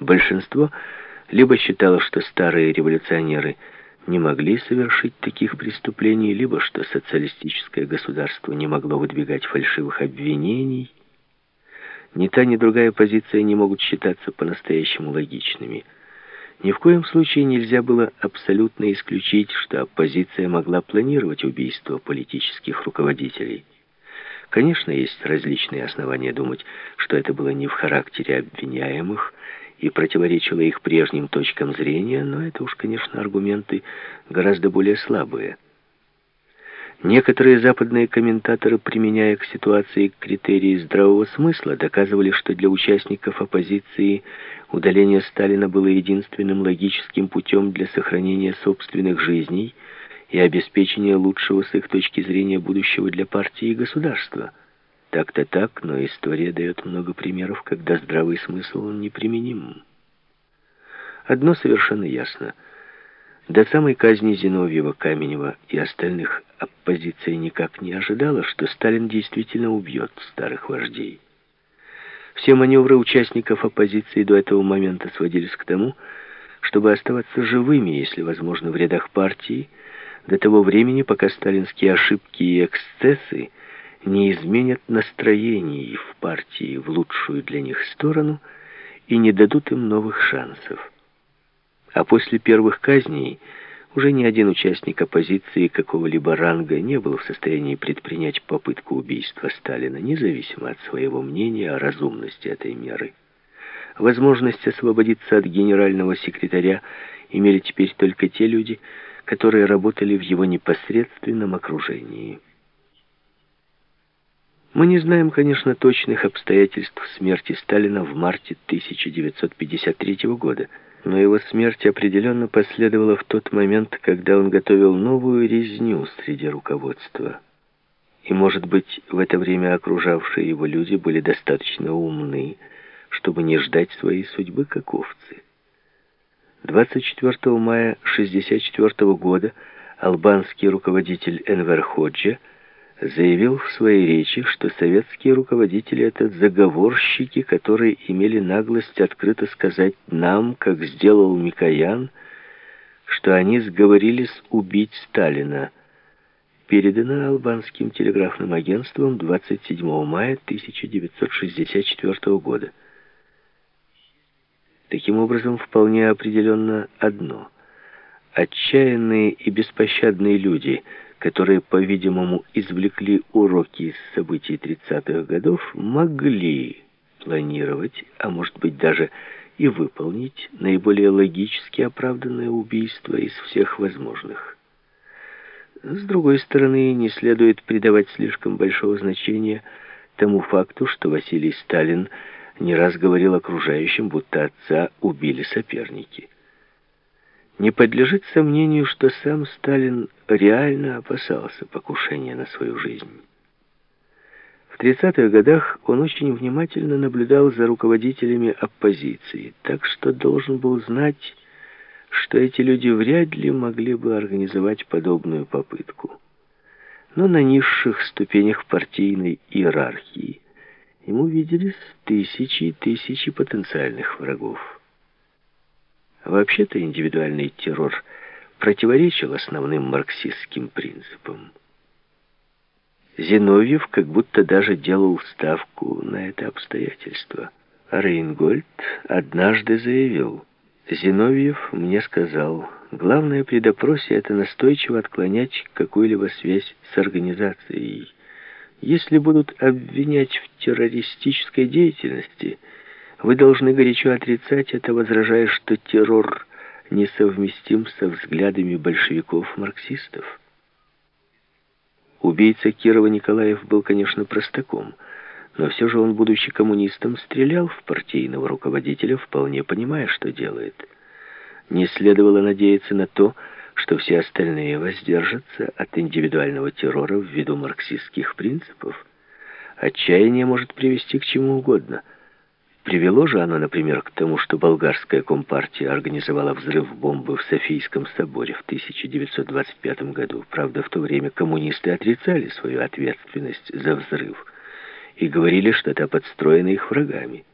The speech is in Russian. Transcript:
Большинство либо считало, что старые революционеры не могли совершить таких преступлений, либо что социалистическое государство не могло выдвигать фальшивых обвинений. Ни та, ни другая позиция не могут считаться по-настоящему логичными. Ни в коем случае нельзя было абсолютно исключить, что оппозиция могла планировать убийство политических руководителей. Конечно, есть различные основания думать, что это было не в характере обвиняемых и противоречило их прежним точкам зрения, но это уж, конечно, аргументы гораздо более слабые. Некоторые западные комментаторы, применяя к ситуации критерии здравого смысла, доказывали, что для участников оппозиции удаление Сталина было единственным логическим путем для сохранения собственных жизней и обеспечения лучшего с их точки зрения будущего для партии и государства. Так-то так, но история дает много примеров, когда здравый смысл неприменим. Одно совершенно ясно – до самой казни Зиновьева, Каменева и остальных оппозиция никак не ожидала, что Сталин действительно убьет старых вождей. Все маневры участников оппозиции до этого момента сводились к тому, чтобы оставаться живыми, если возможно, в рядах партии, до того времени, пока сталинские ошибки и эксцессы не изменят настроений в партии в лучшую для них сторону и не дадут им новых шансов. А после первых казней уже ни один участник оппозиции какого-либо ранга не был в состоянии предпринять попытку убийства Сталина, независимо от своего мнения о разумности этой меры. Возможность освободиться от генерального секретаря имели теперь только те люди, которые работали в его непосредственном окружении. Мы не знаем, конечно, точных обстоятельств смерти Сталина в марте 1953 года, но его смерть определенно последовала в тот момент, когда он готовил новую резню среди руководства. И, может быть, в это время окружавшие его люди были достаточно умны, чтобы не ждать своей судьбы как овцы. 24 мая 1964 года албанский руководитель Энвер Ходжа заявил в своей речи, что советские руководители — это заговорщики, которые имели наглость открыто сказать нам, как сделал Микоян, что они сговорились убить Сталина. Передано албанским телеграфным агентством 27 мая 1964 года. Таким образом, вполне определенно одно. Отчаянные и беспощадные люди — которые, по-видимому, извлекли уроки из событий 30-х годов, могли планировать, а может быть даже и выполнить наиболее логически оправданное убийство из всех возможных. С другой стороны, не следует придавать слишком большого значения тому факту, что Василий Сталин не раз говорил окружающим, будто отца убили соперники. Не подлежит сомнению, что сам Сталин реально опасался покушения на свою жизнь. В 30-х годах он очень внимательно наблюдал за руководителями оппозиции, так что должен был знать, что эти люди вряд ли могли бы организовать подобную попытку. Но на низших ступенях партийной иерархии ему виделись тысячи и тысячи потенциальных врагов. Вообще-то индивидуальный террор противоречил основным марксистским принципам. Зиновьев как будто даже делал ставку на это обстоятельство. А Рейнгольд однажды заявил, «Зиновьев мне сказал, главное при допросе это настойчиво отклонять какую-либо связь с организацией. Если будут обвинять в террористической деятельности – вы должны горячо отрицать это, возражая, что террор несовместим со взглядами большевиков-марксистов. Убийца Кирова Николаев был, конечно, простаком, но все же он, будучи коммунистом, стрелял в партийного руководителя, вполне понимая, что делает. Не следовало надеяться на то, что все остальные воздержатся от индивидуального террора ввиду марксистских принципов. Отчаяние может привести к чему угодно – Привело же оно, например, к тому, что болгарская компартия организовала взрыв бомбы в Софийском соборе в 1925 году. Правда, в то время коммунисты отрицали свою ответственность за взрыв и говорили, что это подстроено их врагами.